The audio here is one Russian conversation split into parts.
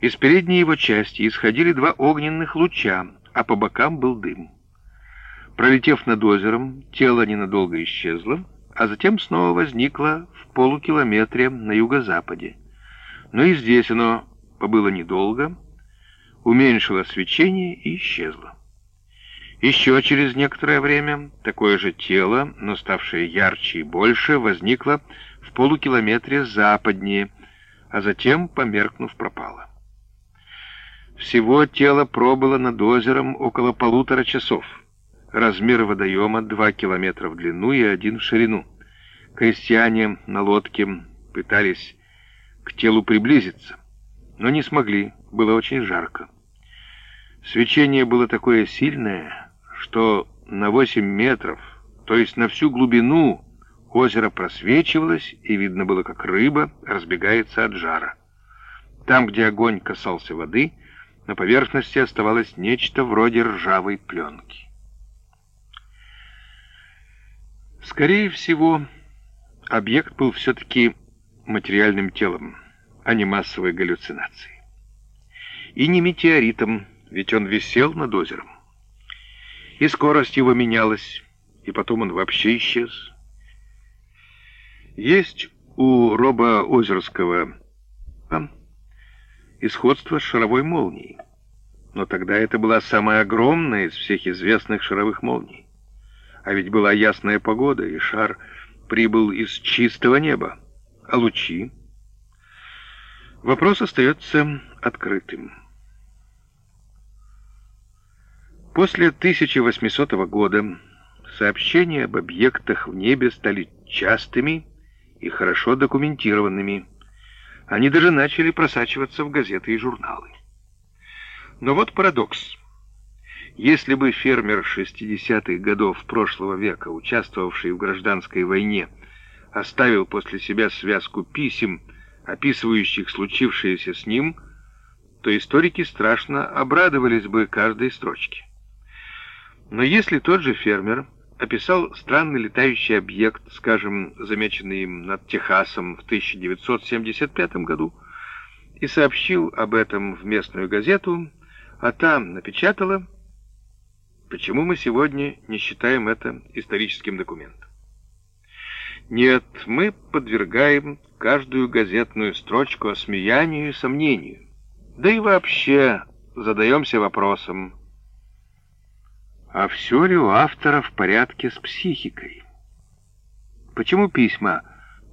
Из передней его части исходили два огненных луча, а по бокам был дым. Пролетев над озером, тело ненадолго исчезло, а затем снова возникло в полукилометре на юго-западе. Но и здесь оно побыло недолго, уменьшило свечение и исчезло. Еще через некоторое время такое же тело, но ставшее ярче и больше, возникло в полукилометре западнее, а затем, померкнув, пропало. Всего тело пробыло над озером около полутора часов. Размер водоема 2 километра в длину и один в ширину. Крестьяне на лодке пытались к телу приблизиться, но не смогли, было очень жарко. Свечение было такое сильное, что на 8 метров, то есть на всю глубину, озеро просвечивалось, и видно было, как рыба разбегается от жара. Там, где огонь касался воды, на поверхности оставалось нечто вроде ржавой пленки. Скорее всего, объект был все-таки материальным телом, а не массовой галлюцинацией. И не метеоритом, ведь он висел над озером. И скорость его менялась, и потом он вообще исчез. Есть у Роба Озерского и сходство с шаровой молнией. Но тогда это была самая огромная из всех известных шаровых молний. А ведь была ясная погода, и шар прибыл из чистого неба. А лучи? Вопрос остается открытым. После 1800 года сообщения об объектах в небе стали частыми и хорошо документированными. Они даже начали просачиваться в газеты и журналы. Но вот парадокс. Если бы фермер 60-х годов прошлого века, участвовавший в гражданской войне, оставил после себя связку писем, описывающих случившееся с ним, то историки страшно обрадовались бы каждой строчке. Но если тот же фермер описал странный летающий объект, скажем, замеченный им над Техасом в 1975 году, и сообщил об этом в местную газету, а там напечатала, почему мы сегодня не считаем это историческим документом. Нет, мы подвергаем каждую газетную строчку осмеянию и сомнению. Да и вообще задаемся вопросом, а все ли у автора в порядке с психикой? Почему письма,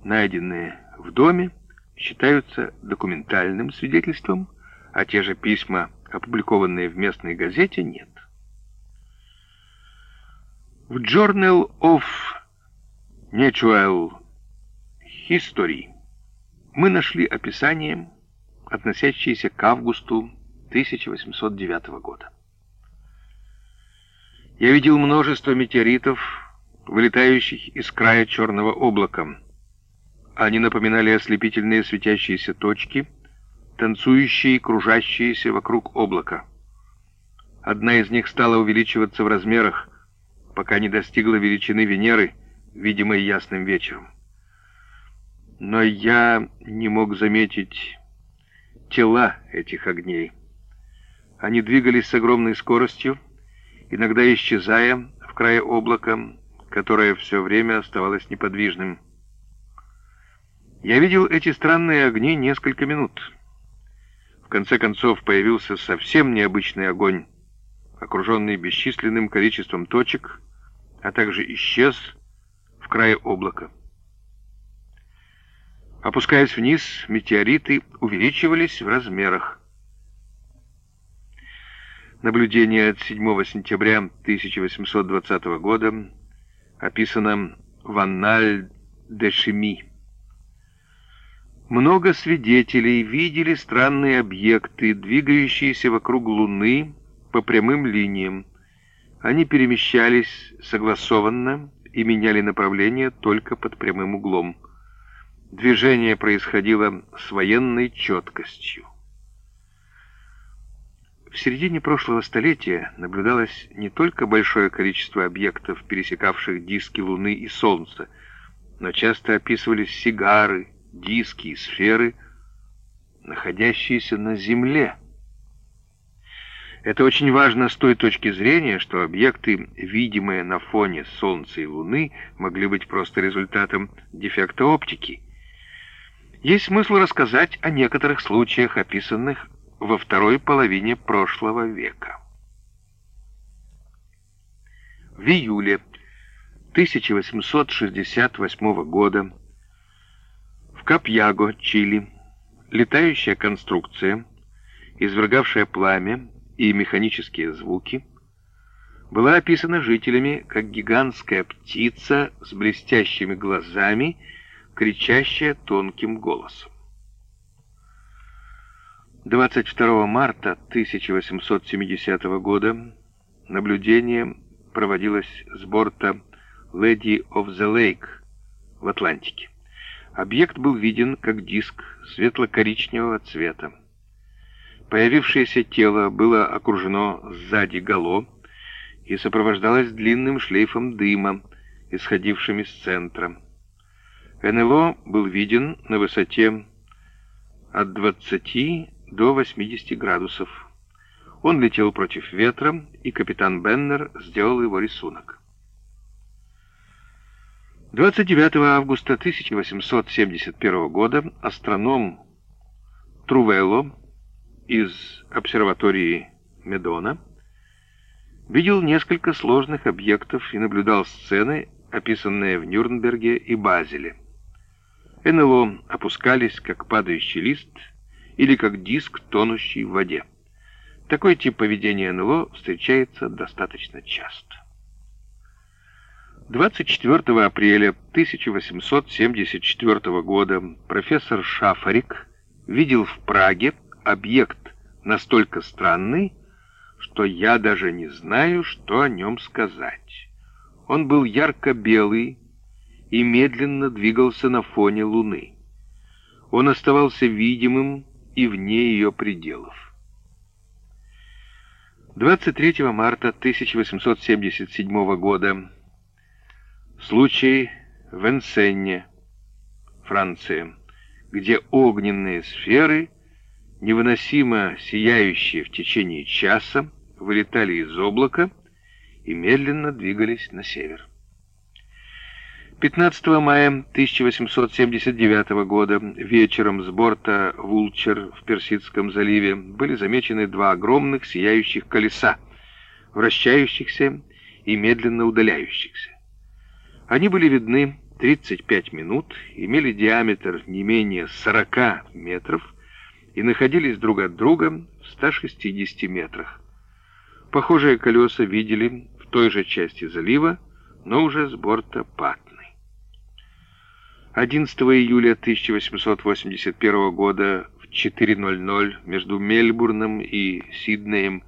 найденные в доме, считаются документальным свидетельством, а те же письма, опубликованные в местной газете, нет? В Journal of Natural History мы нашли описание, относящееся к августу 1809 года. Я видел множество метеоритов, вылетающих из края черного облака. Они напоминали ослепительные светящиеся точки, танцующие и кружащиеся вокруг облака. Одна из них стала увеличиваться в размерах, пока не достигла величины Венеры, видимой ясным вечером. Но я не мог заметить тела этих огней. Они двигались с огромной скоростью, иногда исчезая в крае облака, которое все время оставалось неподвижным. Я видел эти странные огни несколько минут. В конце концов появился совсем необычный огонь, окруженный бесчисленным количеством точек, а также исчез в крае облака. Опускаясь вниз, метеориты увеличивались в размерах. Наблюдение от 7 сентября 1820 года описано в Анналь де Шеми. Много свидетелей видели странные объекты, двигающиеся вокруг Луны по прямым линиям. Они перемещались согласованно и меняли направление только под прямым углом. Движение происходило с военной четкостью. В середине прошлого столетия наблюдалось не только большое количество объектов, пересекавших диски Луны и Солнца, но часто описывались сигары, диски и сферы, находящиеся на Земле. Это очень важно с той точки зрения, что объекты, видимые на фоне Солнца и Луны, могли быть просто результатом дефекта оптики. Есть смысл рассказать о некоторых случаях, описанных во второй половине прошлого века. В июле 1868 года Капьяго, Чили, летающая конструкция, извергавшая пламя и механические звуки, была описана жителями как гигантская птица с блестящими глазами, кричащая тонким голосом. 22 марта 1870 года наблюдение проводилось с борта Lady of the Lake в Атлантике. Объект был виден как диск светло-коричневого цвета. Появившееся тело было окружено сзади гало и сопровождалось длинным шлейфом дыма, исходившим из центра. НЛО был виден на высоте от 20 до 80 градусов. Он летел против ветра, и капитан Беннер сделал его рисунок. 29 августа 1871 года астроном Трувелло из обсерватории Медона видел несколько сложных объектов и наблюдал сцены, описанные в Нюрнберге и Базеле. НЛО опускались, как падающий лист, или как диск, тонущий в воде. Такой тип поведения НЛО встречается достаточно часто. 24 апреля 1874 года профессор Шафарик видел в Праге объект настолько странный, что я даже не знаю, что о нем сказать. Он был ярко-белый и медленно двигался на фоне Луны. Он оставался видимым и вне ее пределов. 23 марта 1877 года. Случай в Энсенне, Франция, где огненные сферы, невыносимо сияющие в течение часа, вылетали из облака и медленно двигались на север. 15 мая 1879 года вечером с борта «Вулчер» в Персидском заливе были замечены два огромных сияющих колеса, вращающихся и медленно удаляющихся. Они были видны 35 минут, имели диаметр не менее 40 метров и находились друг от друга в 160 метрах. Похожие колеса видели в той же части залива, но уже с борта Пат. 11 июля 1881 года в 4.00 между Мельбурном и Сиднеем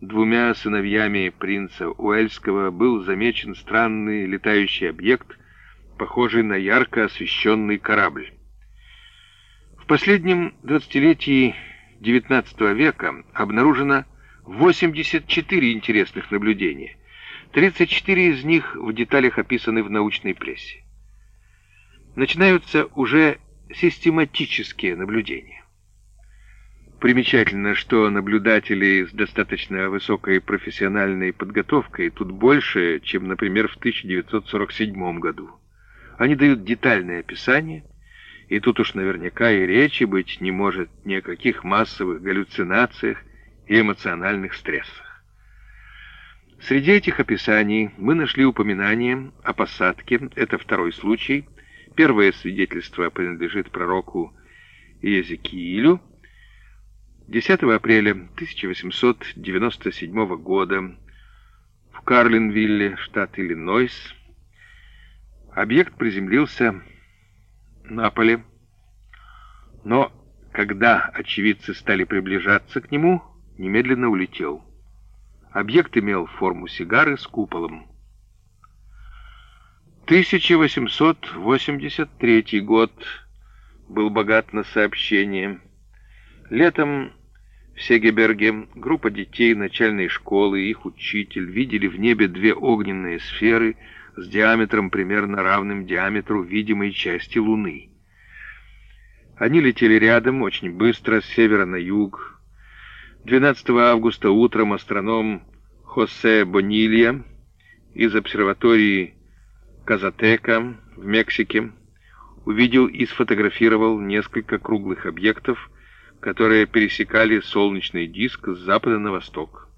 двумя сыновьями принца Уэльского был замечен странный летающий объект, похожий на ярко освещенный корабль. В последнем двадцатилетии XIX века обнаружено 84 интересных наблюдения. 34 из них в деталях описаны в научной прессе начинаются уже систематические наблюдения. Примечательно, что наблюдателей с достаточно высокой профессиональной подготовкой тут больше, чем, например, в 1947 году. Они дают детальное описание, и тут уж наверняка и речи быть не может ни о каких массовых галлюцинациях и эмоциональных стрессах. Среди этих описаний мы нашли упоминание о посадке, это второй случай – Первое свидетельство принадлежит пророку Иезекиилю. 10 апреля 1897 года в Карлинвилле, штат Иллинойс, объект приземлился на поле, но когда очевидцы стали приближаться к нему, немедленно улетел. Объект имел форму сигары с куполом. 1883 год был богат на сообщения. Летом Сегеберге группа детей начальной школы и их учитель видели в небе две огненные сферы с диаметром примерно равным диаметру видимой части Луны. Они летели рядом, очень быстро, с севера на юг. 12 августа утром астроном Хосе Бонилья из обсерватории Казатека в Мексике увидел и сфотографировал несколько круглых объектов, которые пересекали солнечный диск с запада на восток.